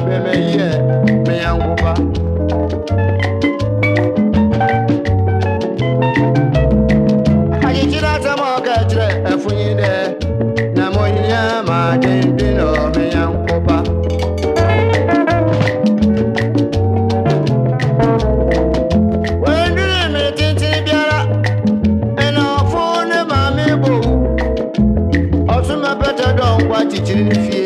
na be me ye me yanguba Ajijira sama ga jire efunyi na mo nya ma den den o me yanguba Ọtún mẹ́pẹ́tẹ́ dọ̀ ń wá títí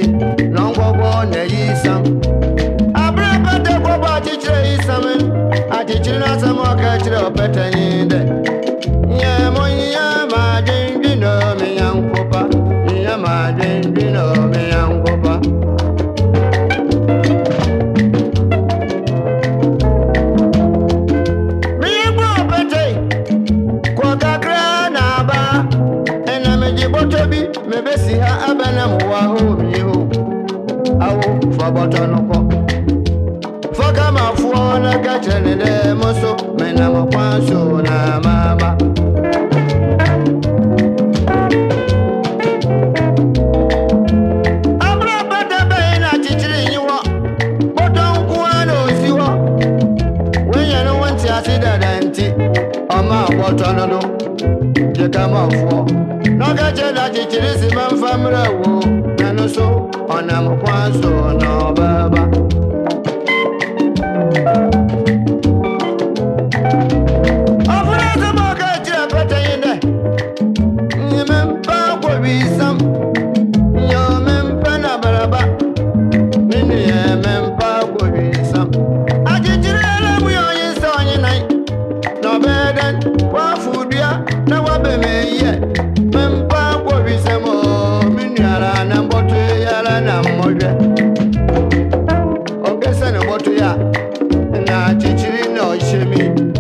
kyerɛ muso, mena mo na mama. kwan so na maba Ọ̀tọ̀ nínú, jẹ́ ká máa fọ́. Lọ́kẹ́jẹ́ dájì kìrìsìmọ́ ń fẹ́ mìíràn wò, ẹnu sọ, ọ̀nà mọ̀kwá sọ, ọ̀nà ọba. me.